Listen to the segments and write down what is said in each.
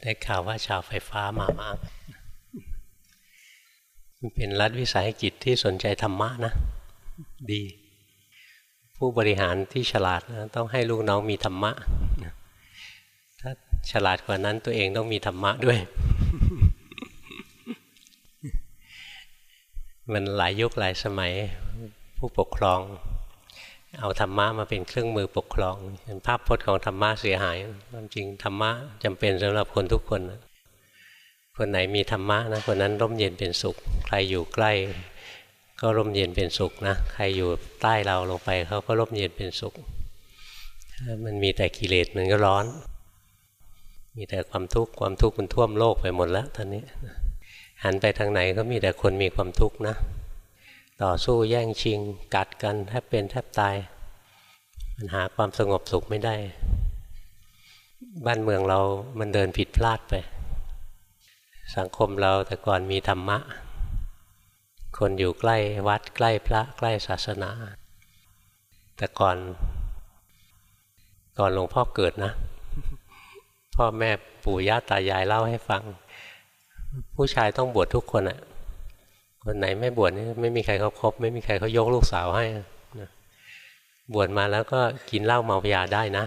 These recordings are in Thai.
ได้ข่าวว่าชาวไฟฟ้ามามากมันเป็นรัฐวิสาหกิจที่สนใจธรรมะนะ ดี ผู้บริหารที่ฉลาดนะต้องให้ลูกน้องมีธรรมะ ถ้าฉลาดกว่านั้นตัวเองต้องมีธรรมะด้วย มันหลายยุคหลายสมัยผู้ปกครอง เอาธรรมะมาเป็นเครื่องมือปกครองเห็นภาพพจน์ของธรรมะเสียหายความจริงธรรมะจำเป็นสำหรับคนทุกคนนะคนไหนมีธรรมะนะคนนั้นร่มเย็นเป็นสุข ใครอยู่ใกล้ ก็ร่มเย็นเป็นสุขนะใครอยู่ใต้เราลงไปเขาก็ร่มเย็นเป็นสุขมันมีแต่กิเลสมันก็ร้อน มีแต่ความทุกข์ความทุกข์มันท่วมโลกไปหมดแล้วตอนนี้หันไปทางไหนก็มีแต่คนมีความทุกข์นะ ต่อสู้แย่งชิง กัดกันแทบเป็นแทบตาย มันหาความสงบสุขไม่ได้ บ้านเมืองเรามันเดินผิดพลาดไป สังคมเราแต่ก่อนมีธรรมะ คนอยู่ใกล้วัดใกล้พระใกล้ศาสนา แต่ก่อนก่อนหลวงพ่อเกิดนะ พ่อแม่ปู่ย่าตายายเล่าให้ฟัง ผู้ชายต้องบวชทุกคนอะ คนไหนไม่บวชนี่ไม่มีใครเขาครบไม่มีใครเขายกลูกสาวให้บวชมาแล้วก็กินเหล้าเมายาได้นะ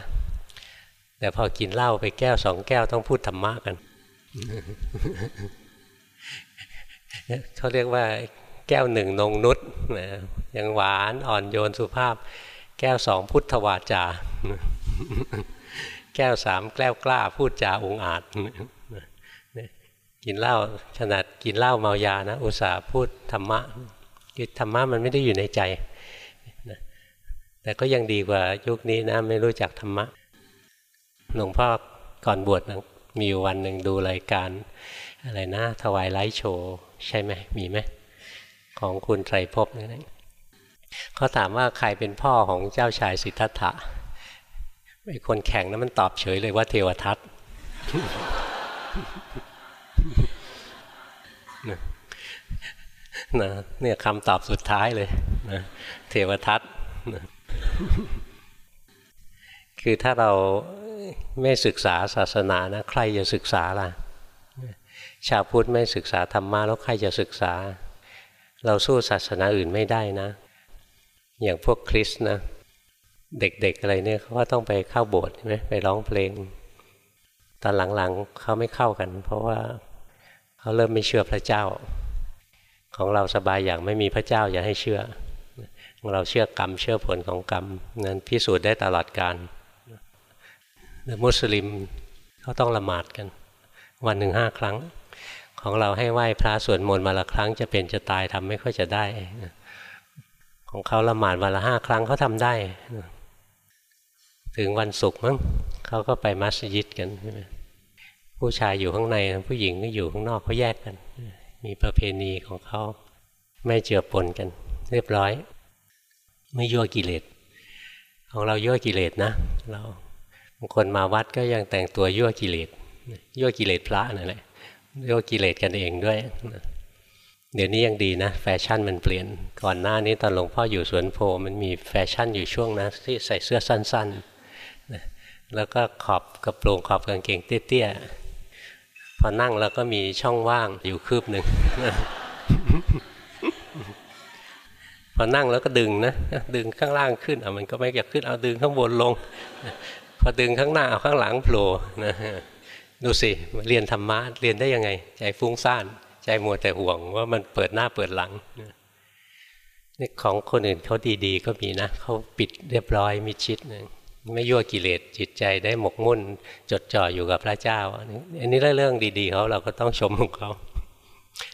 แต่พอกินเหล้าไปแก้วสองแก้วต้องพูดธรรมะกันเขาเรียกว่าแก้วหนึ่งนงนุษยังหวานอ่อนโยนสุภาพ แก้วสองพุทธวาจา แก้วสามแก้วกล้าพูดจาองอาจ กินเหล้าขนาดกินเหล้าเมายานะอุตส่าห์พูดธรรมะคือธรรมะมันไม่ได้อยู่ในใจแต่ก็ยังดีกว่ายุคนี้นะไม่รู้จักธรรมะหลวงพ่อก่อนบวชนะมีวันหนึ่งดูรายการอะไรนะถวายไลฟ์โชว์ใช่ไหมมีไหมของคุณไตรภพนี่เขาถามว่าใครเป็นพ่อของเจ้าชายสิทธัตถะไอ้คนแข่งนั้นมันตอบเฉยเลยว่าเทวทัต นะเนี่ยคำตอบสุดท้ายเลยนะเทวทัตคือถ้าเราไม่ศึกษาศาสนานะ ใครจะศึกษาล่ะ ชาวพุทธไม่ศึกษาธรรมะแล้วใครจะศึกษา เราสู้ศาสนาอื่นไม่ได้นะ อย่างพวกคริสต์นะ เด็กๆอะไรเนี่ยเขาก็ต้องไปเข้าโบสถ์ใช่ไหมไปร้องเพลง ตอนหลังๆเขาไม่เข้ากัน เพราะว่า เขาเริ่มไม่เชื่อพระเจ้า ของเราสบายอย่างไม่มีพระเจ้าอย่าให้เชื่อ เราเชื่อกรรมเชื่อผลของกรรมนั้นพิสูจน์ได้ตลอดการมุสลิมเขาต้องละหมาดกัน วันหนึ่งห้าครั้ง ของเราให้ไหว้พระสวดมนต์มาละครั้งจะเป็นจะตายทำไม่ค่อยจะได้ ของเขาละหมาดวันละห้าครั้งเขาทำได้ ถึงวันศุกร์มั้งเขาก็ไปมัสยิดกัน ผู้ชายอยู่ข้างในผู้หญิงก็อยู่ข้างนอกเขาแยกกัน มีประเพณีของเขาไม่เจือปนกัน เรียบร้อย ไม่ยั่วกิเลสของเรายั่วกิเลสนะ เราบางคนมาวัดก็ยังแต่งตัวยั่วกิเลสยั่วกิเลสพระนั่นแหละยั่วกิเลสกันเองด้วยเดี๋ยวนี้ยังดีนะ แฟชั่นมันเปลี่ยนก่อนหน้านี้ตอนหลวงพ่ออยู่สวนโพมันมีแฟชั่นอยู่ช่วงนะที่ใส่เสื้อสั้นๆแล้วก็ขอบกระโปรงขอบกางเกงเตี้ยๆ อนั่งแล้วก็มีช่องว่างอยู่คืบหนึ่งพอนั่งแล้วก็ดึงนะดึงข้างล่างขึ้นอะมันก็ไม่อยากขึ้นเอาดึงข้างบนลง พอดึงข้างหน้าเอาข้างหลังโผล่นะดูสิเรียนธรรมะเรียนได้ยังไง ใจฟุ้งซ่าน ใจมัวแต่ห่วงว่ามันเปิดหน้าเปิดหลังนี่ของคนอื่นเขาดีๆ ก็มีนะเขาปิดเรียบร้อยมีชิดนะ ไม่ยั่วกิเลสจิตใจได้หมกมุ่น จดจ่ออยู่กับพระเจ้า อันนี้เรื่องดีๆเขาเราก็ต้องชมของเขา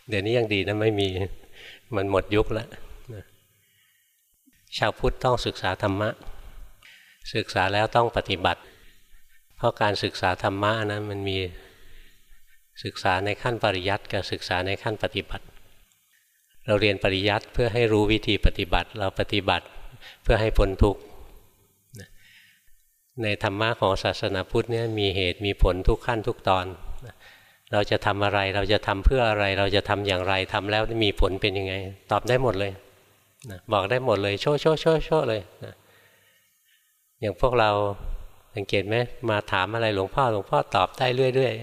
เดี๋ยวนี้ยังดีนะไม่มีมันหมดยุคแล้วชาวพุทธต้องศึกษาธรรมะ ศึกษาแล้วต้องปฏิบัติ เพราะการศึกษาธรรมะนะมันมีศึกษาในขั้นปริยัติกับศึกษาในขั้นปฏิบัติ เราเรียนปริยัติเพื่อให้รู้วิธีปฏิบัติ เราปฏิบัติเพื่อให้พ้นทุกข์ ในธรรมะของศาสนาพุทธเนี่ยมีเหตุมีผลทุกขั้นทุกตอน เราจะทำอะไรเราจะทำเพื่ออะไรเราจะทำอย่างไรทำแล้วมีผลเป็นยังไง ตอบได้หมดเลยบอกได้หมดเลยโชว์โชว์โชว์โชว์เลยนะอย่างพวกเราสังเกตไหมมาถามอะไรหลวงพ่อหลวงพ่อตอบได้เรื่อย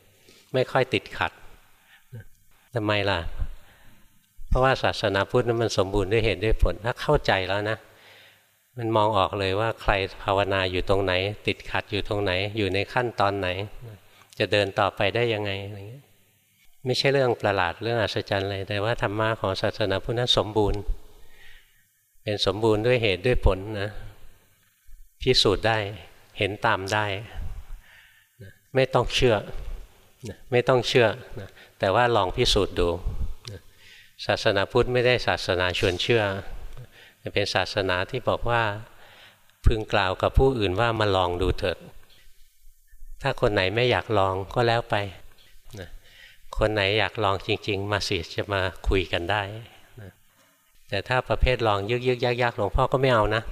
ๆไม่ค่อยติดขัดทำไมล่ะ เพราะว่าศาสนาพุทธนั้นมันสมบูรณ์ด้วยเหตุด้วยผลถ้าเข้าใจแล้วนะ มันมองออกเลยว่าใครภาวนาอยู่ตรงไหน ติดขัดอยู่ตรงไหน อยู่ในขั้นตอนไหน จะเดินต่อไปได้ยังไงอะไรเงี้ยไม่ใช่เรื่องประหลาดเรื่องอัศจรรย์เลยแต่ว่าธรรมะของศาสนาพุทธนั้นสมบูรณ์ เป็นสมบูรณ์ด้วยเหตุด้วยผลนะพิสูจน์ได้เห็นตามได้ ไม่ต้องเชื่อไม่ต้องเชื่อ แต่ว่าลองพิสูจน์ดูศาสนาพุทธไม่ได้ศาสนาชวนเชื่อ เป็นศาสนาที่บอกว่าพึงกล่าวกับผู้อื่นว่ามาลองดูเถิด ถ้าคนไหนไม่อยากลองก็แล้วไปคนไหนอยากลองจริง ๆ มาสิจะมาคุยกันได้แต่ถ้าประเภทลองยึกยึกยักยักหลวงพ่อก็ไม่เอานะ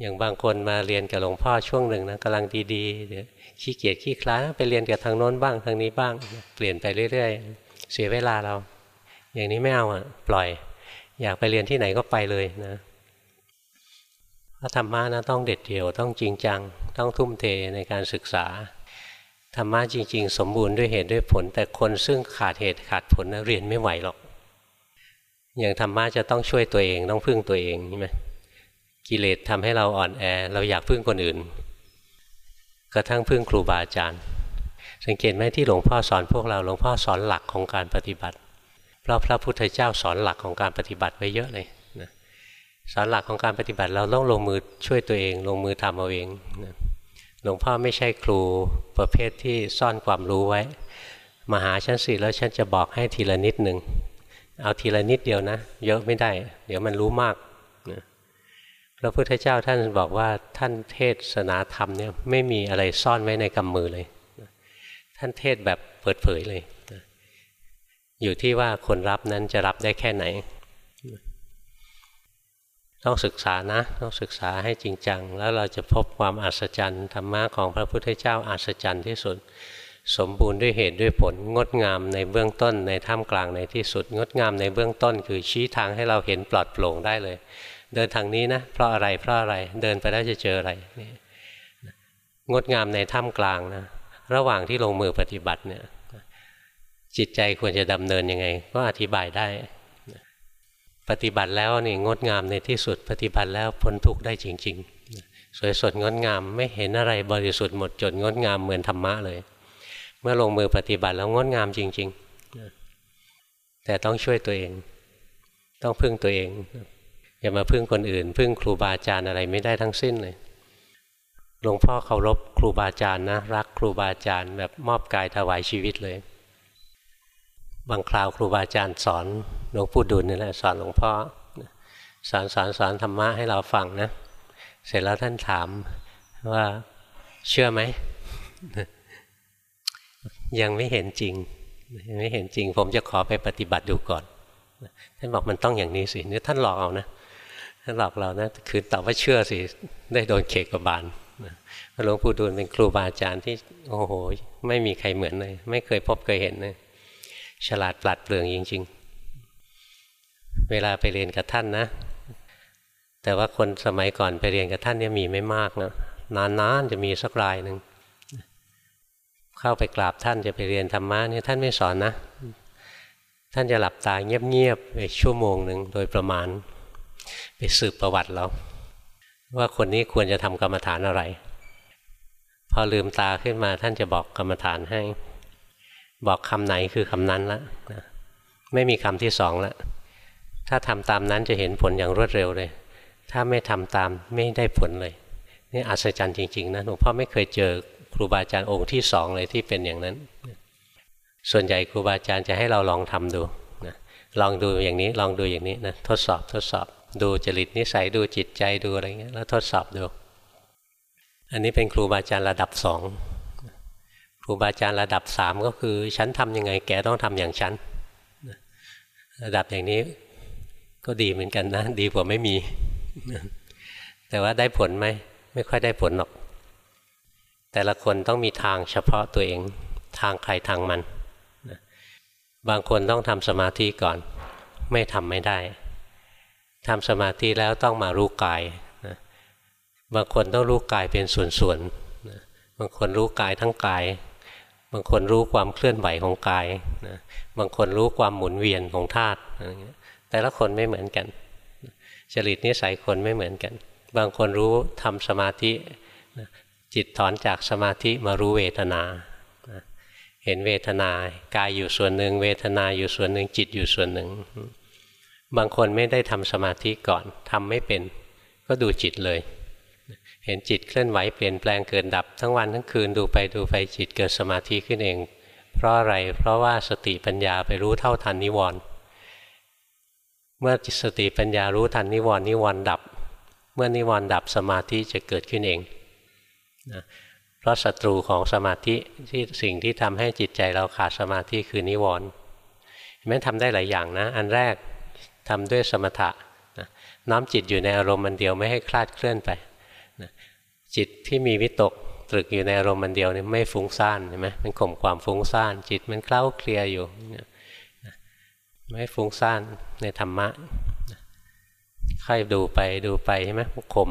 อย่างบางคนมาเรียนกับหลวงพ่อช่วงหนึ่งนะกำลังดีๆเดี๋ยวขี้เกียจขี้คล้าไปเรียนกับทางโน้นบ้างทางนี้บ้าง เปลี่ยนไปเรื่อย ๆ เสียเวลาเรา อย่างนี้ไม่เอาอะ ปล่อย อยากไปเรียนที่ไหนก็ไปเลยนะพระธรรมะนะต้องเด็ดเดี่ยวต้องจริงจัง ต้องทุ่มเทในการศึกษา ธรรมะจริง ๆ สมบูรณ์ด้วยเหตุด้วยผล แต่คนซึ่งขาดเหตุขาดผลนะเรียนไม่ไหวหรอก อย่างธรรมะจะต้องช่วยตัวเองต้องพึ่งตัวเองใช่ไหมกิเลสทำให้เราอ่อนแอ เราอยากพึ่งคนอื่น กระทั่งพึ่งครูบาอาจารย์ สังเกตไหมที่หลวงพ่อสอนพวกเราหลวงพ่อสอนหลักของการปฏิบัติ ราะพระพุทธเจ้าสอนหลักของการปฏิบัติไว้เยอะเลยนะสอนหลักของการปฏิบัติเราต้องลงมือช่วยตัวเอง ลงมือทำเอาเองนะหลวงพ่อไม่ใช่ครูประเภทที่ซ่อนความรู้ไว้ มาหาฉันสิแล้วฉันจะบอกให้ทีละนิดหนึ่งเอาทีละนิดเดียวนะ เยอะไม่ได้ เดี๋ยวมันรู้มากพระพุทธเจ้าท่านบอกว่าท่านเทศนาธรรมเนี่ยไม่มีอะไรซ่อนไว้ในกำมือเลย ท่านเทศแบบเปิดเผยเลย อยู่ที่ว่าคนรับนั้นจะรับได้แค่ไหน ต้องศึกษานะ ต้องศึกษาให้จริงจัง แล้วเราจะพบความอัศจรรย์ธรรมะของพระพุทธเจ้าอัศจรรย์ที่สุด สมบูรณ์ด้วยเหตุด้วยผลงดงามในเบื้องต้นในท่ามกลางในที่สุด งดงามในเบื้องต้น คือชี้ทางให้เราเห็นปลอดโปร่งได้เลย เดินทางนี้นะเพราะอะไรเพราะอะไรเดินไปแล้วจะเจออะไรงดงามในถ้ำกลางนะระหว่างที่ลงมือปฏิบัติเนี่ย จิตใจควรจะดำเนินยังไง ก็อธิบายได้ ปฏิบัติแล้วนี่งดงามในที่สุด ปฏิบัติแล้วพ้นทุกข์ได้จริง ๆ สวยสดงดงามไม่เห็นอะไรบริสุทธิ์หมดจดงดงามเหมือนธรรมะเลย เมื่อลงมือปฏิบัติแล้วงดงามจริง ๆ แต่ต้องช่วยตัวเอง ต้องพึ่งตัวเองอย่ามาพึ่งคนอื่น พึ่งครูบาอาจารย์อะไรไม่ได้ทั้งสิ้นเลยหลวงพ่อเคารพครูบาอาจารย์นะรักครูบาอาจารย์แบบมอบกายถวายชีวิตเลย บางคราวครูบาอาจารย์สอนหลวงปู่ดุลนี่แหละสอนหลวงพ่อสอนสอนสอนธรรมะให้เราฟังนะ เสร็จแล้วท่านถามว่าเชื่อไหม ยังไม่เห็นจริงยังไม่เห็นจริง ผมจะขอไปปฏิบัติดูก่อนท่านบอกมันต้องอย่างนี้สิเนี่ยท่านหลอกเอานะถ้านหลอกเรานะคือตอบว่าเชื่อสิได้โดนเขกกบาลหลวงปู่ดูลเป็นครูบาอาจารย์ที่โอ้โห ไม่มีใครเหมือนเลย ไม่เคยพบเคยเห็นเลย ฉลาดปลัดเปลืองจริง ๆ เวลาไปเรียนกับท่านนะ แต่ว่าคนสมัยก่อนไปเรียนกับท่านเนี่ยมีไม่มากนะนานๆจะมีสักรายหนึ่งเข้าไปกราบท่านจะไปเรียนธรรมะเนี่ยท่านไม่สอนนะ ท่านจะหลับตาเงียบๆไปชั่วโมงหนึ่งโดยประมาณ ไปสืบประวัติเราว่าคนนี้ควรจะทำกรรมฐานอะไร พอลืมตาขึ้นมาท่านจะบอกกรรมฐานให้ บอกคำไหนคือคำนั้นละนะไม่มีคำที่สองละถ้าทำตามนั้นจะเห็นผลอย่างรวดเร็วเลย ถ้าไม่ทำตามไม่ได้ผลเลยนี่อัศจรรย์จริงๆนะหลวงพ่อไม่เคยเจอครูบาอาจารย์องค์ที่สองเลยที่เป็นอย่างนั้น ส่วนใหญ่ครูบาอาจารย์จะให้เราลองทำดูนะลองดูอย่างนี้ลองดูอย่างนี้นะทดสอบทดสอบ ดูจริตนิสัยดูจิตใจดูอะไรเงี้ยแล้วทดสอบดู อันนี้เป็นครูบาอาจารย์ระดับสอง รูบาอาจารย์ระดับสามก็คือ ฉันทำยังไงแกต้องทำอย่างฉันระดับอย่างนี้ก็ดีเหมือนกันนะ ดีกว่าไม่มี แต่ว่าได้ผลไหมไม่ค่อยได้ผลหรอก แต่ละคนต้องมีทางเฉพาะตัวเอง ทางใครทางมัน บางคนต้องทำสมาธิก่อน ไม่ทำไม่ได้ทำสมาธิแล้วต้องมารู้กายนะบางคนต้องรู้กายเป็นส่วนๆบางคนรู้กายทั้งกาย บางคนรู้ความเคลื่อนไหวของกายบางคนรู้ความหมุนเวียนของธาตุแต่ละคนไม่เหมือนกัน จริตนิสัยคนไม่เหมือนกัน บางคนรู้ทำสมาธิจิตถอนจากสมาธิมารู้เวทนา เห็นเวทนากายอยู่ส่วนหนึ่ง เวทนาอยู่ส่วนหนึ่งจิตอยู่ส่วนหนึ่ง บางคนไม่ได้ทำสมาธิก่อนทำไม่เป็น ก็ดูจิตเลย เห็นจิตเคลื่อนไหวเปลี่ยนแปลงเกิดดับ ทั้งวันทั้งคืนดูไปดูไปจิตเกิดสมาธิขึ้นเอง เพราะอะไรเพราะว่าสติปัญญาไปรู้เท่าทันนิวรณ์เมื่อสติปัญญารู้ทันนิวรณ์นิวรณ์ดับ เมื่อนิวรณ์ดับสมาธิจะเกิดขึ้นเองนะเพราะศัตรูของสมาธิที่สิ่งที่ทำให้จิตใจเราขาดสมาธิคือนิวรณ์แม้ทำได้หลายอย่างนะ อันแรกทำด้วยสมถะน้อมจิตอยู่ในอารมณ์มันเดียวไม่ให้คลาดเคลื่อนไป จิตที่มีวิตกตรึกอยู่ในอารมณ์มันเดียวนี่ไม่ฟุ้งซ่านใช่ไหมมันข่มความฟุ้งซ่านจิตมันเคล้าเคลียอยู่ไม่ฟุ้งซ่านในธรรมะค่อยดูไปดูไปใช่ไหมข่ม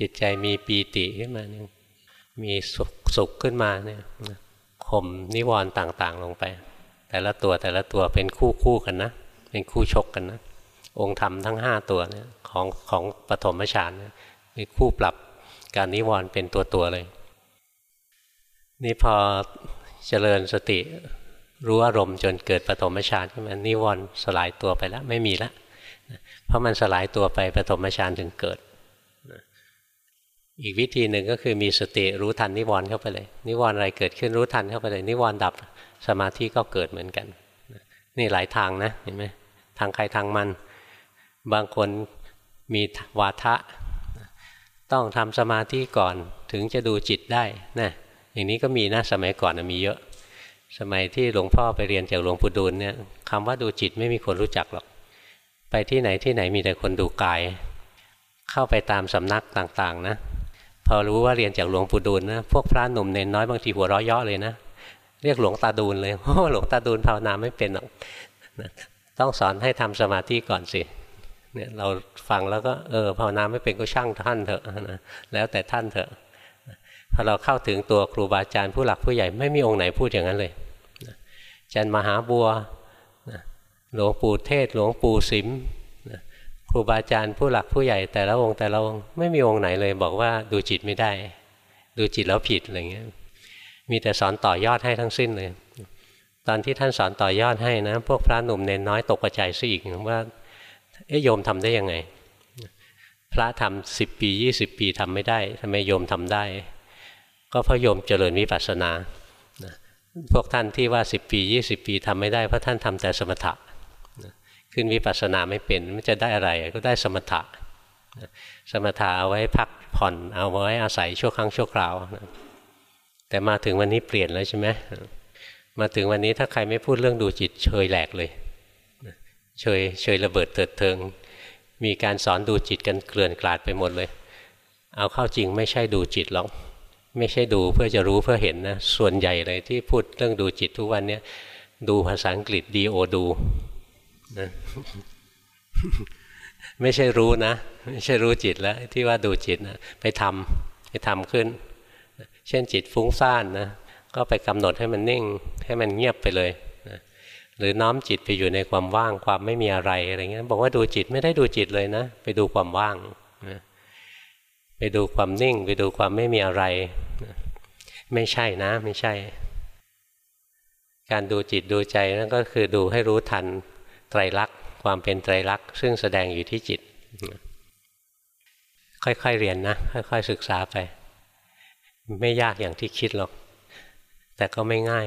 จิตใจมีปีติขึ้นมาเนี่ยมีสุขสุขขึ้นมาเนี่ยข่มนิวรณ์ต่างๆ ลงไป แต่ละตัวแต่ละตัวเป็นคู่คู่กันนะ เป็นคู่ชกกันนะ องค์ธรรมทั้งห้าตัวเนี่ยของของปฐมฌานมีคู่ปรับ การนิวรณ์เป็นตัวตัวเลย นี่พอเจริญสติรู้อารมณ์จนเกิดปฐมฌานขึ้นมานิวรณ์สลายตัวไปแล้วไม่มีแล้วเพราะมันสลายตัวไปปฐมฌานถึงเกิด อีกวิธีหนึ่งก็คือมีสติรู้ทันนิวรณ์เข้าไปเลย นิวรณ์อะไรเกิดขึ้นรู้ทันเข้าไปเลย นิวรณ์ดับสมาธิก็เกิดเหมือนกัน นี่หลายทางนะเห็นไหมทางใครทางมัน บางคนมีวาทะ ต้องทำสมาธิก่อนถึงจะดูจิตได้นะอย่างนี้ก็มีนะสมัยก่อนมีเยอะ สมัยที่หลวงพ่อไปเรียนจากหลวงปู่ดูลเนี่ยคำว่าดูจิตไม่มีคนรู้จักหรอก ไปที่ไหนที่ไหนมีแต่คนดูกาย เข้าไปตามสำนักต่างๆนะพอรู้ว่าเรียนจากหลวงปู่ดูลนะพวกพระหนุ่มเน้นน้อยบางทีหัวราะเยาะเลยนะเรียกหลวงตาดูลเลยเพราะหลวงตาดูลภาวนาไม่เป็นหรอกต้องสอนให้ทำสมาธิก่อนสิ เนี่ยเราฟังแล้วก็เออภาวนาไม่เป็นก็ช่างท่านเถอะนะแล้วแต่ท่านเถอะพอเราเข้าถึงตัวครูบาอาจารย์ผู้หลักผู้ใหญ่ไม่มีองค์ไหนพูดอย่างนั้นเลยอาจารย์มหาบัวหลวงปู่เทศหลวงปู่สิมครูบาอาจารย์ผู้หลักผู้ใหญ่แต่ละองค์แต่ละองค์ไม่มีองค์ไหนเลยบอกว่าดูจิตไม่ได้ ดูจิตแล้วผิดอะไรเงี้ยมีแต่สอนต่อยอดให้ทั้งสิ้นเลย ตอนที่ท่านสอนต่อยอดให้นะ พวกพระหนุ่มเนนน้อยตกใจซะอีกว่า เอ๊ยโยมทำได้ยังไง พระทำสิบปียี่สิบปีทำไม่ได้ทำไมโยมทำได้ ก็เพราะโยมเจริญวิปัสสนาพวกท่านที่ว่าสิบปียี่สิบปีทำไม่ได้เพราะท่านทำแต่สมถะขึ้นวิปัสสนาไม่เป็นมันจะได้อะไรก็ได้สมถะสมถะเอาไว้พักผ่อนเอาไว้อาศัยชั่วครั้งชั่วคราวแต่มาถึงวันนี้เปลี่ยนแล้วใช่ไหมมาถึงวันนี้ถ้าใครไม่พูดเรื่องดูจิตเฉยแหลกเลย เฉยเฉยระเบิดเถิดเทิง มีการสอนดูจิตกันเกลื่อนกลาดไปหมดเลย เอาเข้าจริงไม่ใช่ดูจิตหรอก ไม่ใช่ดูเพื่อจะรู้เพื่อเห็นนะ ส่วนใหญ่เลยที่พูดเรื่องดูจิตทุกวันนี้ดูภาษาอังกฤษดีโอดูนะไม่ใช่รู้นะ ไม่ใช่รู้จิตแล้ว ที่ว่าดูจิตนะไปทำไปทำขึ้น เช่นจิตฟุ้งซ่านนะก็ไปกำหนดให้มันนิ่ง ให้มันเงียบไปเลย หรือน้อมจิตไปอยู่ในความว่างความไม่มีอะไรอะไรเงี้ยบอกว่าดูจิตไม่ได้ดูจิตเลยนะ ไปดูความว่างนะไปดูความนิ่ง ไปดูความไม่มีอะไรนะไม่ใช่นะ ไม่ใช่ การดูจิตดูใจนั่นก็คือดูให้รู้ทันไตรลักษณ์ความเป็นไตรลักษณ์ซึ่งแสดงอยู่ที่จิต ค่อยๆเรียนนะ ค่อยๆศึกษาไป ไม่ยากอย่างที่คิดหรอก แต่ก็ไม่ง่าย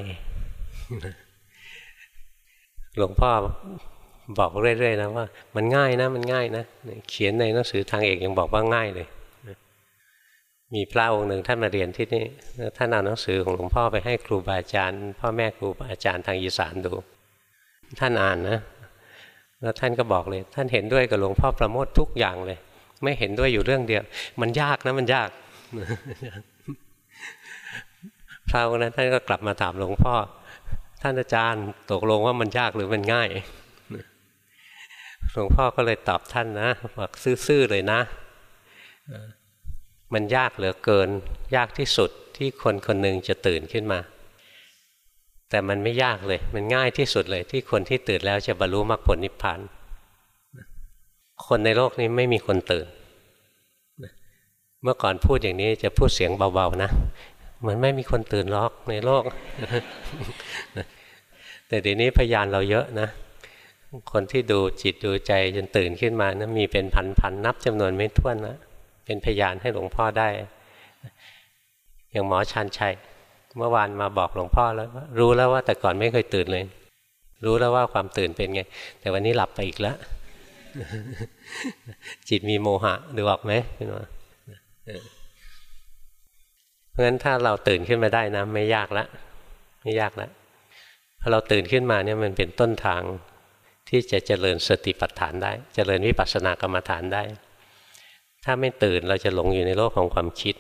หลวงพ่อบอกเรื่อยๆนะว่า มันง่ายนะ มันง่ายนะ เขียนในหนังสือทางเอกยังบอกว่าง่ายเลย มีพระองค์หนึ่งท่านมาเรียนที่นี่ท่านเอาหนังสือของหลวงพ่อไปให้ครูบาอาจารย์ พ่อแม่ครูบาอาจารย์ทางอีสานดู ท่านอ่านนะ แล้วท่านก็บอกเลย ท่านเห็นด้วยกับหลวงพ่อประโมททุกอย่างเลย ไม่เห็นด้วยอยู่เรื่องเดียว มันยากนะมันยากพระองค์นั้นท่านก็กลับมาถามหลวงพ่อ ท่านอาจารย์ตกลงว่ามันยากหรือมันง่ายหลวงพ่อก็เลยตอบท่านนะบอกซื่อๆเลยนะ มันยากเหลือเกิน ยากที่สุดที่คนคนหนึ่งจะตื่นขึ้นมา แต่มันไม่ยากเลย มันง่ายที่สุดเลย ที่คนที่ตื่นแล้วจะบรรลุมรรคผลนิพพานคนในโลกนี้ไม่มีคนตื่น เมื่อก่อนพูดอย่างนี้จะพูดเสียงเบาๆนะ เหมือนไม่มีคนตื่นล็อกในโลก แต่เดี๋ยวนี้พยานเราเยอะนะ คนที่ดูจิตดูใจจนตื่นขึ้นมานะมีเป็นพันๆนับจำนวนไม่ถ้วนนะเป็นพยานให้หลวงพ่อได้ อย่างหมอชันชัย เมื่อวานมาบอกหลวงพ่อแล้ว รู้แล้วว่าแต่ก่อนไม่เคยตื่นเลย รู้แล้วว่าความตื่นเป็นไง แต่วันนี้หลับไปอีกแล้วจิตมีโมหะดูออกไหมคุณว่า เพราะฉะนั้นถ้าเราตื่นขึ้นมาได้นะไม่ยากละไม่ยากละพอเราตื่นขึ้นมาเนี่ยมันเป็นต้นทางที่จะเจริญสติปัฏฐานได้ เจริญวิปัสสนากรรมฐานได้ ถ้าไม่ตื่นเราจะหลงอยู่ในโลกของความคิด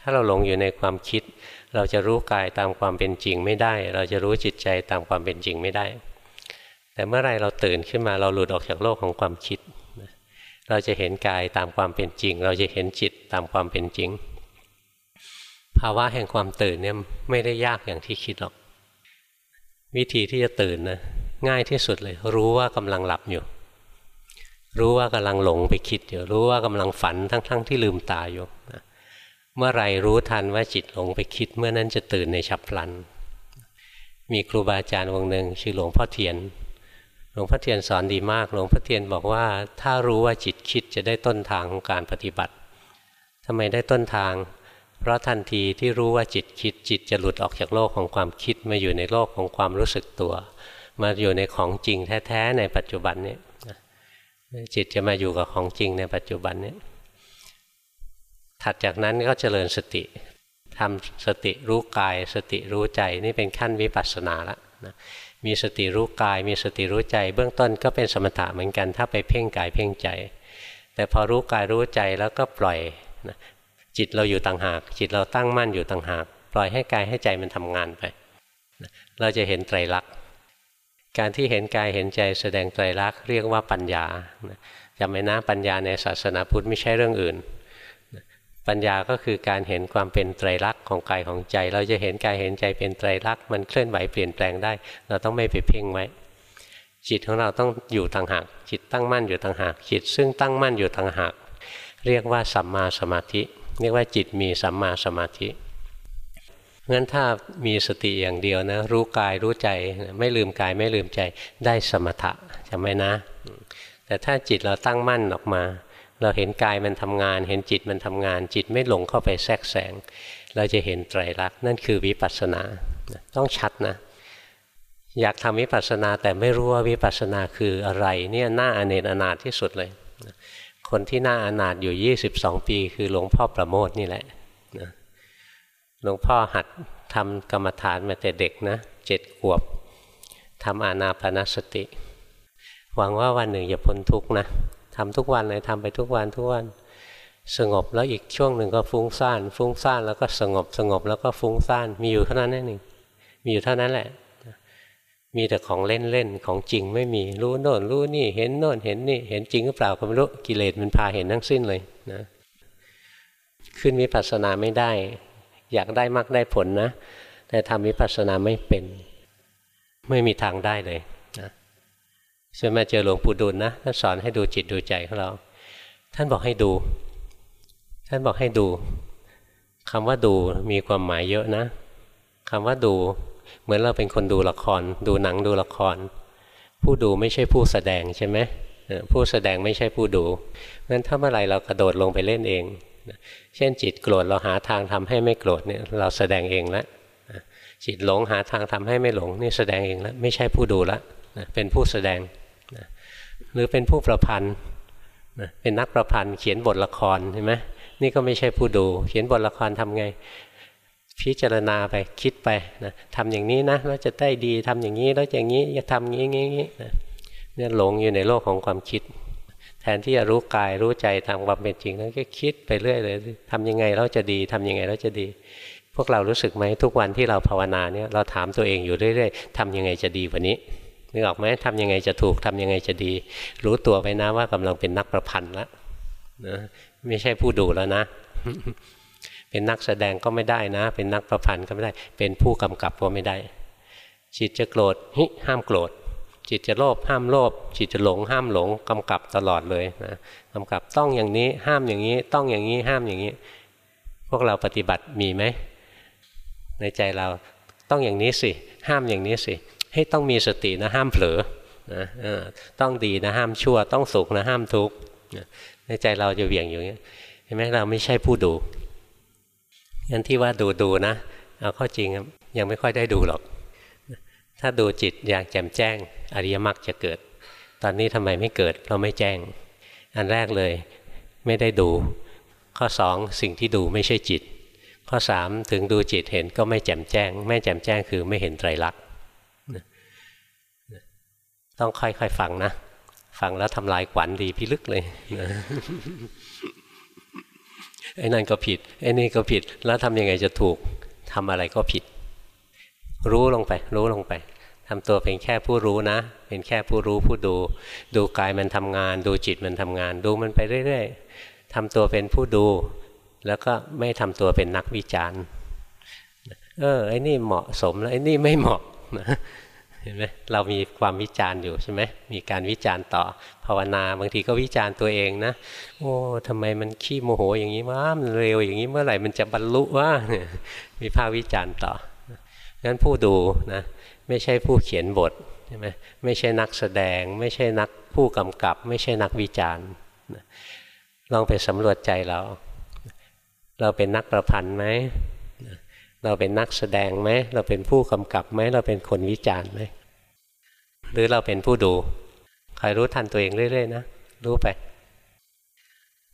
ถ้าเราหลงอยู่ในความคิด เราจะรู้กายตามความเป็นจริงไม่ได้ เราจะรู้จิตใจตามความเป็นจริงไม่ได้ แต่เมื่อไรเราตื่นขึ้นมาเราหลุดออกจากโลกของความคิด เราจะเห็นกายตามความเป็นจริง เราจะเห็นจิตตามความเป็นจริง ภาวะแห่งความตื่นเนี่ยไม่ได้ยากอย่างที่คิดหรอก วิธีที่จะตื่นนะง่ายที่สุดเลย รู้ว่ากำลังหลับอยู่ รู้ว่ากำลังหลงไปคิดอยู่รู้ว่ากำลังฝันทั้งๆทที่ลืมตาอยู่เมื่อไรรู้ทันว่าจิตหลงไปคิด เมื่อนั้นจะตื่นในฉับพลัน มีครูบาอาจารย์องค์หนึ่งชื่อหลวงพ่อเทียน หลวงพ่อเทียนสอนดีมาก หลวงพ่อเทียนบอกว่า ถ้ารู้ว่าจิตคิดจะได้ต้นทางของการปฏิบัติทำไมได้ต้นทาง เพราะทันทีที่รู้ว่าจิตคิดจิตจะหลุดออกจากโลกของความคิดมาอยู่ในโลกของความรู้สึกตัว มาอยู่ในของจริงแท้ๆในปัจจุบันนี้จิตจะมาอยู่กับของจริงในปัจจุบันนี้ถัดจากนั้นก็เจริญสติทำสติรู้กาย สติรู้ใจนี่เป็นขั้นวิปัสสนาละนะมีสติรู้กาย มีสติรู้ใจ เบื้องต้นก็เป็นสมถะเหมือนกัน ถ้าไปเพ่งกายเพ่งใจ แต่พอรู้กายรู้ใจแล้วก็ปล่อยนะ จิตเราอยู่ต่างหาก จิตเราตั้งมั่นอยู่ต่างหาก ปล่อยให้กายให้ใจมันทำงานไป เราจะเห็นไตรลักษณ์การที่เห็นกายเห็นใจแสดงไตรลักษณ์เรียกว่าปัญญาจำไว้นะปัญญาในศาสนาพุทธไม่ใช่เรื่องอื่น ปัญญาก็คือการเห็นความเป็นไตรลักษณ์ของกายของใจ เราจะเห็นกายเห็นใจเป็นไตรลักษณ์มันเคลื่อนไหวเปลี่ยนแปลงได้ เราต้องไม่ไปเพ่งไว้จิตของเราต้องอยู่ต่างหาก จิตตั้งมั่นอยู่ต่างหาก จิตซึ่งตั้งมั่นอยู่ต่างหาก เรียกว่าสัมมาสมาธิ เรียกว่าจิตมีสัมมาสมาธิงั้นถ้ามีสติอย่างเดียวนะ รู้กายรู้ใจไม่ลืมกายไม่ลืมใจได้สมถะจำไว้นะ แต่ถ้าจิตเราตั้งมั่นออกมา เราเห็นกายมันทำงาน เห็นจิตมันทำงาน จิตไม่หลงเข้าไปแทรกแซงเราจะเห็นไตรลักษณ์นั่นคือวิปัสสนาต้องชัดนะ อยากทำวิปัสสนาแต่ไม่รู้ว่าวิปัสสนาคืออะไรเนี่ยหน่าอเนจอนาถที่สุดเลย คนที่น่าอนาถอยู่ 22 ปี คือหลวงพ่อประโมทนี่แหละหลวงพ่อหัดทำกรรมฐานมาแต่เด็กนะเจ็ดขวบทำอานาปนสติ หวังว่าวันหนึ่งจะพ้นทุกนะทำทุกวันเลยทำไปทุกวันทุกวัน สงบแล้วอีกช่วงหนึ่งก็ฟุ้งซ่าน ฟุ้งซ่านแล้วก็สงบสงบแล้วก็ฟุ้งซ่าน มีอยู่เท่านั้นนั่นเองมีอยู่เท่านั้นแหละ มีแต่ของเล่นเล่นของจริงไม่มีรู้โน่นรู้นี่เห็นโน่นเห็นนี่เห็นจริงหรือเปล่าก็ไม่รู้กิเลสมันพาเห็นทั้งสิ้นเลยนะ ขึ้นวิปัสสนาไม่ได้ อยากได้มากได้ผลนะ แต่ทำวิปัสสนาไม่เป็น ไม่มีทางได้เลยนะช่วยมาเจอหลวงปู่ดูลนะท่านสอนให้ดูจิตดูใจของเรา ท่านบอกให้ดู ท่านบอกให้ดูคำว่าดูมีความหมายเยอะนะคำว่าดู เหมือนเราเป็นคนดูละคร ดูหนังดูละคร ผู้ดูไม่ใช่ผู้แสดงใช่ไหมผู้แสดงไม่ใช่ผู้ดูงั้นถ้าเมื่อไรเรากระโดดลงไปเล่นเองเช่นจิตโกรธเราหาทางทำให้ไม่โกรธเนี่ยเราแสดงเองล้วจิตหลงหาทางทำให้ไม่หลงนี่แสดงเองล้วไม่ใช่ผู้ดูละเป็นผู้แสดงหรือเป็นผู้ประพันธ์เป็นนักประพันธ์เขียนบทละครเห็นไหมนี่ก็ไม่ใช่ผู้ดู เขียนบทละครทำไง พิจารณาไปคิดไปนะทำอย่างนี้นะแล้วจะได้ดีทำอย่างนี้แล้วอย่างนี้จะทำอย่างนี้งี้เนี่ยหลงอยู่ในโลกของความคิด แทนที่จะรู้กายรู้ใจทางความเป็นจริงแล้วก็คิดไปเรื่อยเลยทำยังไงเราจะดีทำยังไงเราจะดี พวกเรารู้สึกไหมทุกวันที่เราภาวนาเนี่ยเราถามตัวเองอยู่เรื่อยๆทำยังไงจะดีกว่านี้นึกออกไหมทำยังไงจะถูกทำยังไงจะดี รู้ตัวไปนะว่ากำลังเป็นนักประพันธ์แล้วนะไม่ใช่ผู้ดูแล้วนะ เป็นนักแสดงก็ไม่ได้นะ เป็นนักประพันธ์ก็ไม่ได้ เป็นผู้กำกับก็ไม่ได้ จิตจะโกรธฮิห้ามโกรธ จิตจะโลภห้ามโลภจิตจะหลงห้ามหลงกำกับตลอดเลยนะกำกับต้องอย่างนี้ห้ามอย่างนี้ ต้องอย่างนี้ห้ามอย่างนี้ พวกเราปฏิบัติมีไหมในใจเราต้องอย่างนี้สิ ห้ามอย่างนี้สิให้ต้องมีสตินะห้ามเผลอนะต้องดีนะห้ามชั่ว ต้องสุขนะห้ามทุกข์ในใจเราจะเวี่ยงอยู่อย่างนี้เห็นไหมเราไม่ใช่ผู้ดู งั้นที่ว่าดูดูนะเอาข้อจริงยังไม่ค่อยได้ดูหรอก ถ้าดูจิตอย่างแจ่มแจ้ง อริยมรรคจะเกิด ตอนนี้ทำไมไม่เกิดเราไม่แจ้ง อันแรกเลยไม่ได้ดู ข้อสองสิ่งที่ดูไม่ใช่จิต ข้อสามถึงดูจิตเห็นก็ไม่แจ่มแจ้ง ไม่แจ่มแจ้งคือไม่เห็นไตรลักษณ์ต้องค่อยๆฟังนะ ฟังแล้วทำลายขวัญดีพิลึกเลย ไอ้นั่นก็ผิดไอ้นี่ก็ผิด แล้วทำยังไงจะถูกทำอะไรก็ผิด รู้ลงไป รู้ลงไปทำตัวเป็นแค่ผู้รู้นะ เป็นแค่ผู้รู้ผู้ดู ดูกายมันทำงาน ดูจิตมันทำงาน ดูมันไปเรื่อยๆทำตัวเป็นผู้ดู แล้วก็ไม่ทำตัวเป็นนักวิจารณ์เออไอ้นี่เหมาะสมแล้วไอ้นี่ไม่เหมาะนะ เห็นไหมเรามีความวิจารณ์อยู่ใช่ไหมมีการวิจารณ์ต่อภาวนา บางทีก็วิจารณ์ตัวเองนะโอ้ทำไมมันขี้โมโหอย่างนี้วะมันเร็วอย่างนี้เมื่อไหร่มันจะบรรลุวะมีภาควิจารณ์ต่องั้นผู้ดูนะไม่ใช่ผู้เขียนบทใช่ไหมไม่ใช่นักแสดง ไม่ใช่นักผู้กำกับ ไม่ใช่นักวิจารณ์ลองไปสำรวจใจเรา เราเป็นนักประพันธ์ไหม เราเป็นนักแสดงไหมเราเป็นผู้กำกับไหมเราเป็นคนวิจารณ์ไหมหรือเราเป็นผู้ดูคอยรู้ทันตัวเองเรื่อยๆนะรู้ไป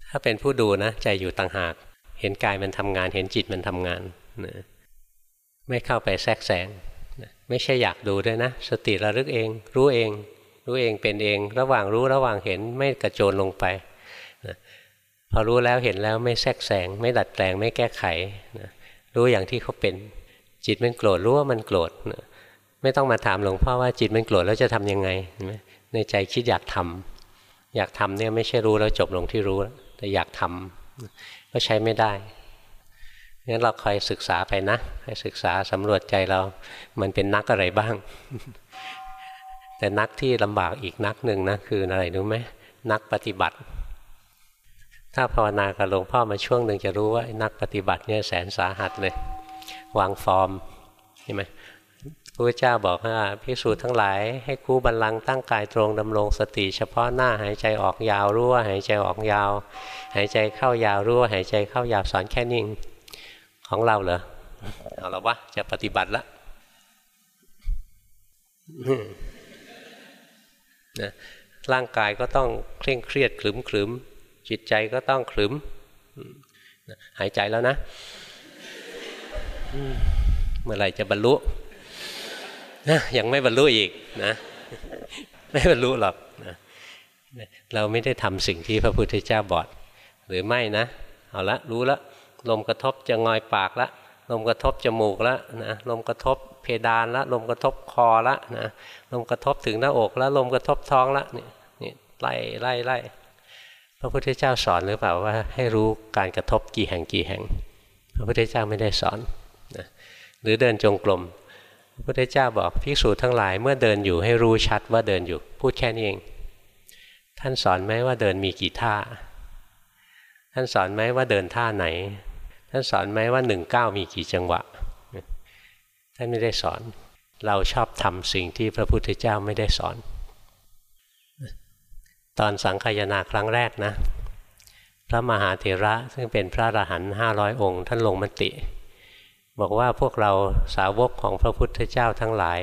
ถ้าเป็นผู้ดูนะใจอยู่ต่างหาก เห็นกายมันทำงาน เห็นจิตมันทำงานนะไม่เข้าไปแทรกแซงนะไม่ใช่อยากดูด้วยนะ สติระลึกเอง รู้เอง รู้เองเป็นเอง ระหว่างรู้ระหว่างเห็นไม่กระโจนลงไปนะพอรู้แล้วเห็นแล้วไม่แทรกแซงไม่ดัดแปลงไม่แก้ไขนะ รู้อย่างที่เขาเป็น จิตมันโกรธรู้ว่ามันโกรธไม่ต้องมาถามหลวงพ่อว่าจิตมันโกรธแล้วจะทํำยังไงในใจคิดอยากทำอยากทำเนี่ยไม่ใช่รู้แล้วจบลงที่รู้ แต่อยากทำก็ใช้ไม่ได้งั้นเราคอยศึกษาไปนะให้ศึกษาสำรวจใจเรา มันเป็นนักอะไรบ้าง แต่นักที่ลำบากอีกนักหนึ่งนะคืออะไรรู้ไหมนักปฏิบัติ ถ้าภาวนากับหลวงพ่อมาช่วงหนึ่งจะรู้ว่านักปฏิบัติเนี่ยแสนสาหัสเลยวางฟอร์มใช่ไหมพระพุทธเจ้าบอกว่าพิสูจน์ทั้งหลายให้คู่บัลลังก์ตั้งกายตรงดำรงสติเฉพาะหน้าหายใจออกยาวรู้ว่าหายใจออกยาว หายใจเข้ายาวรู้ว่าหายใจเข้ายาวสอนแค่นิ่งของเราเหรอเอาละวะจะปฏิบัติละนะร่างกายก็ต้องเคร่งเครียดขลึมขลึม จิตใจก็ต้องขลึมหายใจแล้วนะเมื่อไหร่จะบรรลุนะยังไม่บรรลุอีกนะ ไม่บรรลุหรอกนะเราไม่ได้ทำสิ่งที่พระพุทธเจ้าบอกหรือไม่นะ เอาละรู้ละลมกระทบจะงอยปากละลมกระทบจมูกละนะลมกระทบเพดานละลมกระทบคอละนะลมกระทบถึงหน้าอกล้วลมกระทบท้องละนี่นี่ไล่ไล่ไล่ พระพุทธเจ้าสอนหรือเปล่าว่าให้รู้การกระทบกี่แห่งกี่แห่ง พระพุทธเจ้าไม่ได้สอนนะหรือเดินจงกรมพระพุทธเจ้าบอกภิกษุทั้งหลายเมื่อเดินอยู่ให้รู้ชัดว่าเดินอยู่พูดแค่นี้เอง ท่านสอนไหมว่าเดินมีกี่ท่า ท่านสอนไหมว่าเดินท่าไหน ท่านสอนไหมว่าหนึ่งเก้ามีกี่จังหวะ ท่านไม่ได้สอน เราชอบทำสิ่งที่พระพุทธเจ้าไม่ได้สอน ตอนสังขยนาครั้งแรกนะพระมหาเถระซึ่งเป็นพระอรหันต์ห้าร้อยองค์ ท่านลงมติ บอกว่าพวกเราสาวกของพระพุทธเจ้าทั้งหลาย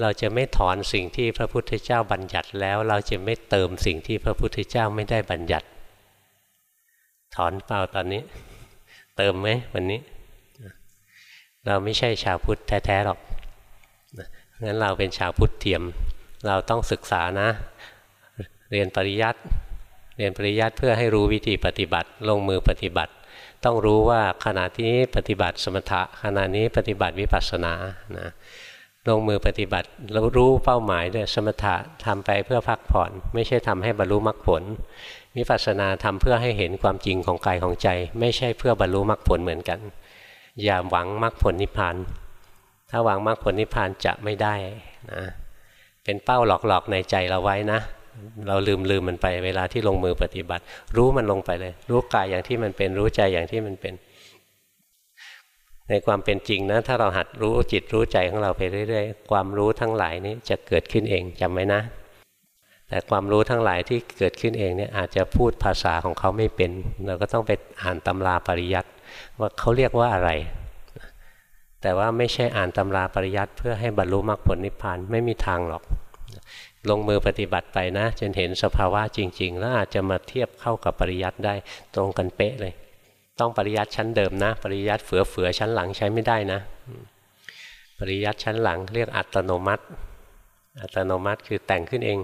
เราจะไม่ถอนสิ่งที่พระพุทธเจ้าบัญญัติแล้ว เราจะไม่เติมสิ่งที่พระพุทธเจ้าไม่ได้บัญญัติ ถอนเปล่าตอนนี้ เติมไหมวันนี้ เราไม่ใช่ชาวพุทธแท้ๆหรอกงั้นเราเป็นชาวพุทธเทียม เราต้องศึกษานะ เรียนปริยัติเรียนปริยัติเพื่อให้รู้วิธีปฏิบัติ ลงมือปฏิบัติ ต้องรู้ว่าขณะที่ปฏิบัติสมถะขณะนี้ปฏิบัติวิปัสสนานะลงมือปฏิบัติเรารู้เป้าหมายด้วยสมถะทำไปเพื่อพักผ่อน ไม่ใช่ทำให้บรรลุมรรคผลวิปัสสนาทำเพื่อให้เห็นความจริงของกายของใจ ไม่ใช่เพื่อบรรลุมรรคผลเหมือนกัน อย่าหวังมรรคผลนิพพานถ้าหวังมรรคผลนิพพานจะไม่ได้นะเป็นเป้าหลอกๆในใจเราไว้นะ เราลืมลืมมันไปเวลาที่ลงมือปฏิบัติ รู้มันลงไปเลย รู้กายอย่างที่มันเป็นรู้ใจอย่างที่มันเป็น ในความเป็นจริงนะถ้าเราหัดรู้จิตรู้ใจของเราไปเรื่อยๆ ความรู้ทั้งหลายนี้จะเกิดขึ้นเองจำไว้นะ แต่ความรู้ทั้งหลายที่เกิดขึ้นเองเนี่ยอาจจะพูดภาษาของเขาไม่เป็น เราก็ต้องไปอ่านตำราปริยัติว่าเขาเรียกว่าอะไร แต่ว่าไม่ใช่อ่านตำราปริยัติเพื่อให้บรรลุมรรคผลนิพพานไม่มีทางหรอก ลงมือปฏิบัติไปนะ จนเห็นสภาวะจริง ๆ แล้วอาจจะมาเทียบเข้ากับปริยัติได้ตรงกันเป๊ะเลย ต้องปริยัติชั้นเดิมนะ ปริยัติเฟือเฟือชั้นหลังใช้ไม่ได้นะ ปริยัติชั้นหลังเรียกอัตโนมัติ อัตโนมัติคือแต่งขึ้นเอง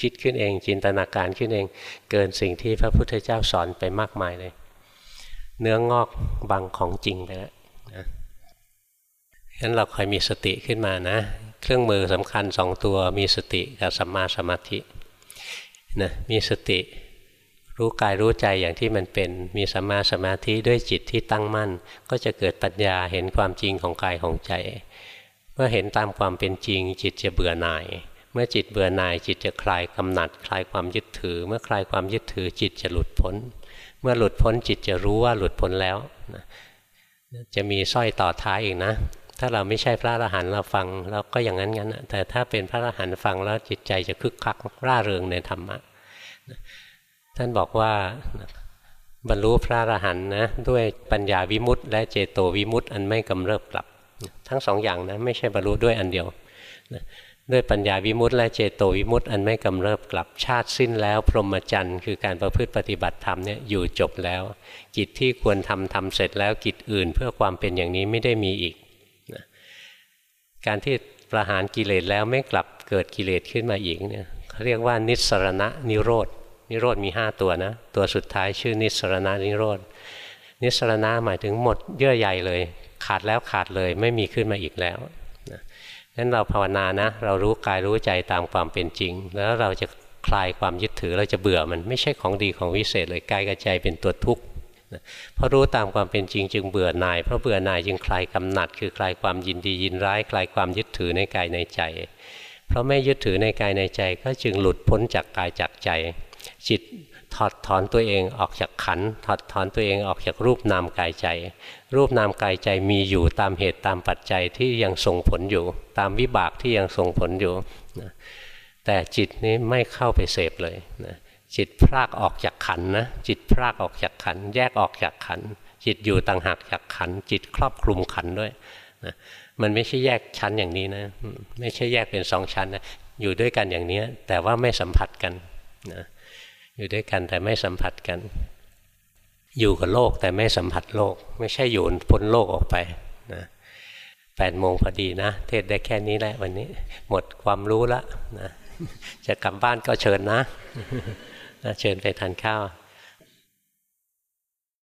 คิดขึ้นเอง จินตนาการขึ้นเอง เกินสิ่งที่พระพุทธเจ้าสอนไปมากมายเลย เนื้องอกบังของจริงไปแล้วงั้นเราคอยมีสติขึ้นมานะ เครื่องมือสำคัญสองตัวมีสติกับสัมมาสมาธินะมีสติรู้กายรู้ใจอย่างที่มันเป็นมีสัมมาสมาธิด้วยจิตที่ตั้งมั่น ก็จะเกิดปัญญาเห็นความจริงของกายของใจเมื่อเห็นตามความเป็นจริง จิตจะเบื่อหน่าย เมื่อจิตเบื่อหน่าย จิตจะคลายกำหนัด คลายความยึดถือ เมื่อคลายความยึดถือ จิตจะหลุดพ้น เมื่อหลุดพ้นจิตจะรู้ว่าหลุดพ้นแล้วจะมีสร้อยต่อท้ายอีกนะ ถ้าเราไม่ใช่พระอรหันต์เราฟังเราก็อย่างนั้นงั้นแต่ถ้าเป็นพระอรหันต์ฟังแล้วจิตใจจะคึกคักร่าเริงในธรรมะท่านบอกว่าบรรลุพระอรหันต์นะด้วยปัญญาวิมุตต์และเจโตวิมุตต์อันไม่กำเริบกลับ ทั้งสองอย่างนะไม่ใช่บรรลุด้วยอันเดียวด้วยปัญญาวิมุตต์และเจโตวิมุตต์อันไม่กำเริบกลับชาติสิ้นแล้ว พรหมจรรย์คือการประพฤติปฏิบัติธรรมเนี่ยอยู่จบแล้ว กิจที่ควรทำทำเสร็จแล้วกิจอื่นเพื่อความเป็นอย่างนี้ไม่ได้มีอีก การที่ประหารกิเลสแล้วไม่กลับเกิดกิเลสขึ้นมาอีกเนี่ยเขาเรียกว่านิสรณะนิโรธนิโรธมี 5 ตัวนะ ตัวสุดท้ายชื่อนิสรณะนิโรธนิสรณะหมายถึงหมดเยื่อใยเลย ขาดแล้วขาดเลยไม่มีขึ้นมาอีกแล้วนั้นเราภาวนานะ เรารู้กายรู้ใจตามความเป็นจริง แล้วเราจะคลายความยึดถือเราจะเบื่อมันไม่ใช่ของดีของวิเศษเลยกายกับใจเป็นตัวทุกข์ เพราะรู้ตามความเป็นจริงจึงเบื่อหน่าย เพราะเบื่อหน่ายจึงคลายกำหนัด คือคลายความยินดียินร้าย คลายความยึดถือในกายในใจ เพราะไม่ยึดถือในกายในใจ ก็จึงหลุดพ้นจากกายจากใจ จิตถอดถอนตัวเองออกจากขันถอดถอนตัวเองออกจากรูปนามกายใจ รูปนามกายใจมีอยู่ตามเหตุตามปัจจัยที่ยังส่งผลอยู่ ตามวิบากที่ยังส่งผลอยู่แต่จิตนี้ไม่เข้าไปเสพเลยนะ จิตพรากออกจากขันนะจิตพรากออกจากขันแยกออกจากขันจิตอยู่ต่างหากจากขันจิตครอบคลุมขันด้วยนะมันไม่ใช่แยกชั้นอย่างนี้นะ ไม่ใช่แยกเป็นสองชั้นนะอยู่ด้วยกันอย่างนี้แต่ว่าไม่สัมผัสกันนะอยู่ด้วยกันแต่ไม่สัมผัสกัน อยู่กับโลกแต่ไม่สัมผัสโลก ไม่ใช่อยู่พ้นโลกออกไปนะแปดโมงพอดีนะ เทศได้แค่นี้แหละวันนี้ หมดความรู้ละนะจะกลับบ้านก็เชิญนะ เชิญไปทานข้าว